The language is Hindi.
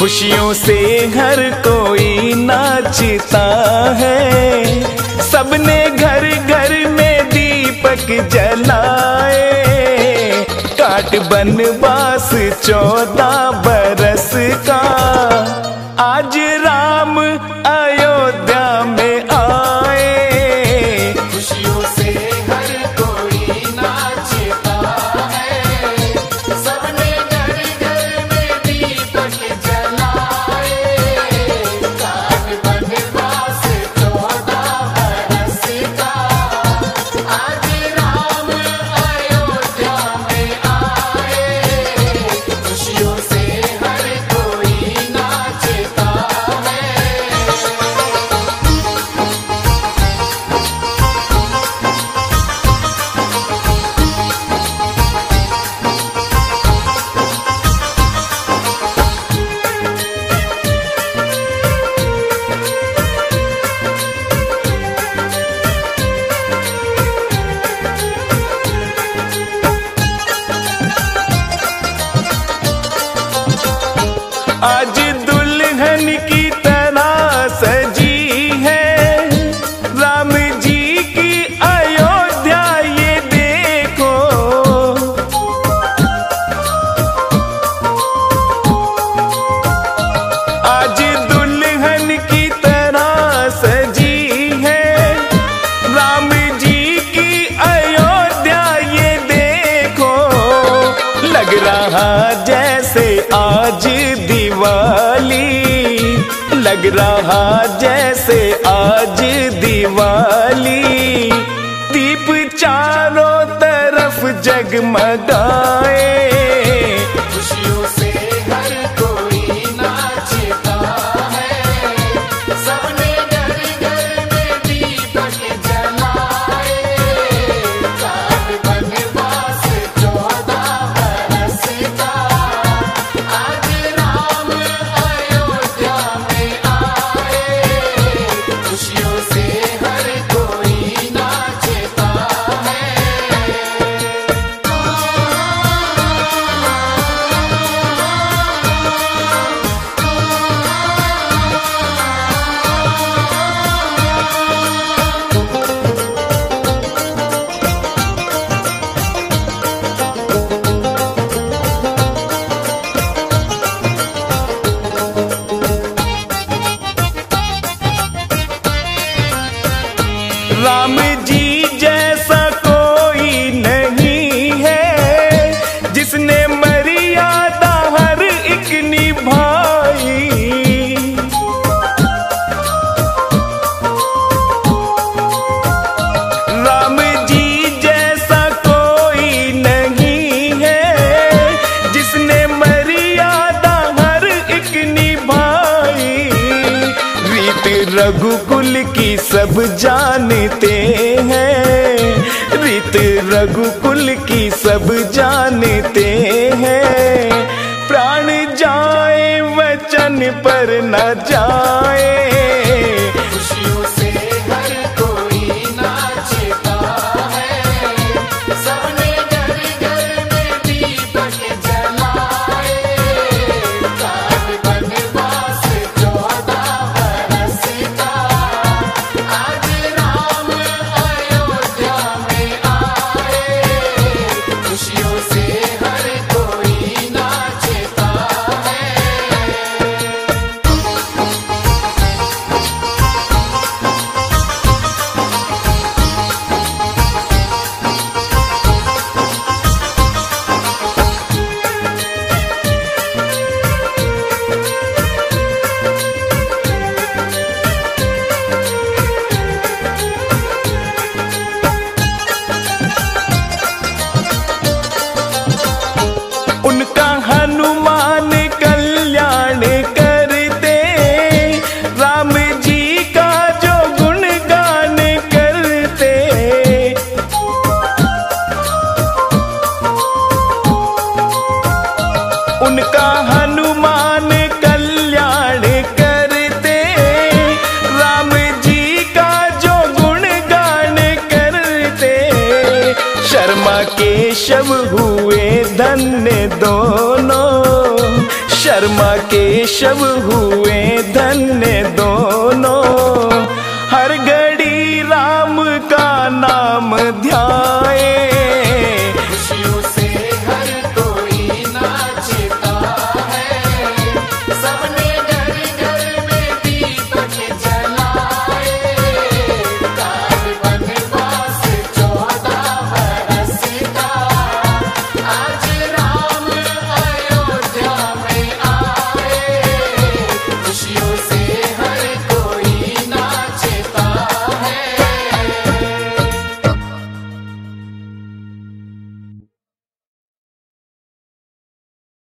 खुशियों से हर कोई नाचता है। सबने घर घर में दीपक जलाए। काट बनवास चौदह I do. रहा जैसे आज दिवाली। दीप चारों तरफ़ जगमगाए। Lami रघुकुल की सब जानते हैं। रित रघुकुल की सब जानते हैं। प्राण जाए वचन पर न जाए। धर्मा केशव हुए धन्य दो।